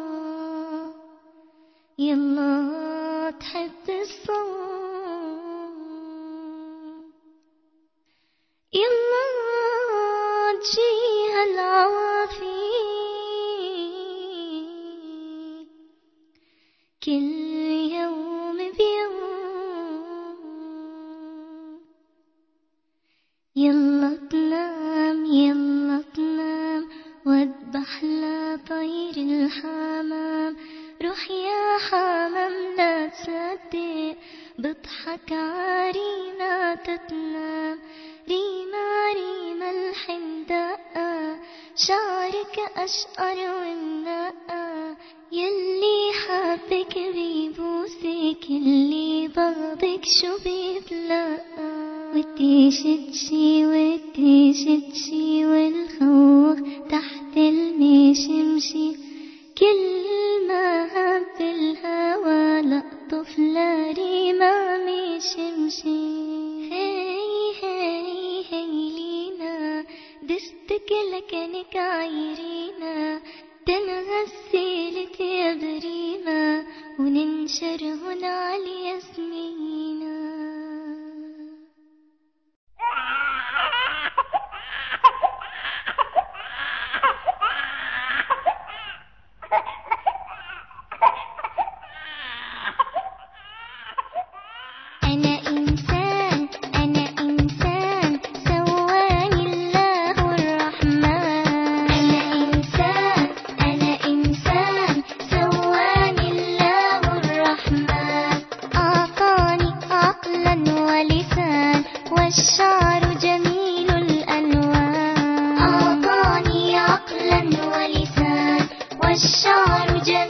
الصلاة يلا تحب الصوم يلا تجيها العوافي كل تصدق بضحك عرينا تتنام ريما ريما الحندقة شعرك أشقر والنقى يلي حبك بيبوسك اللي بغضك شو بيتلقى والتيشتشي والتيشتشي والخوخ لقطف لريما مشمشي هي هي هي لينا دستك لكنك عيرينا تنغسلت يا بريمة وننشر هنا الشعر جميل الألوان أعطاني عقلا ولسان والشعر جميل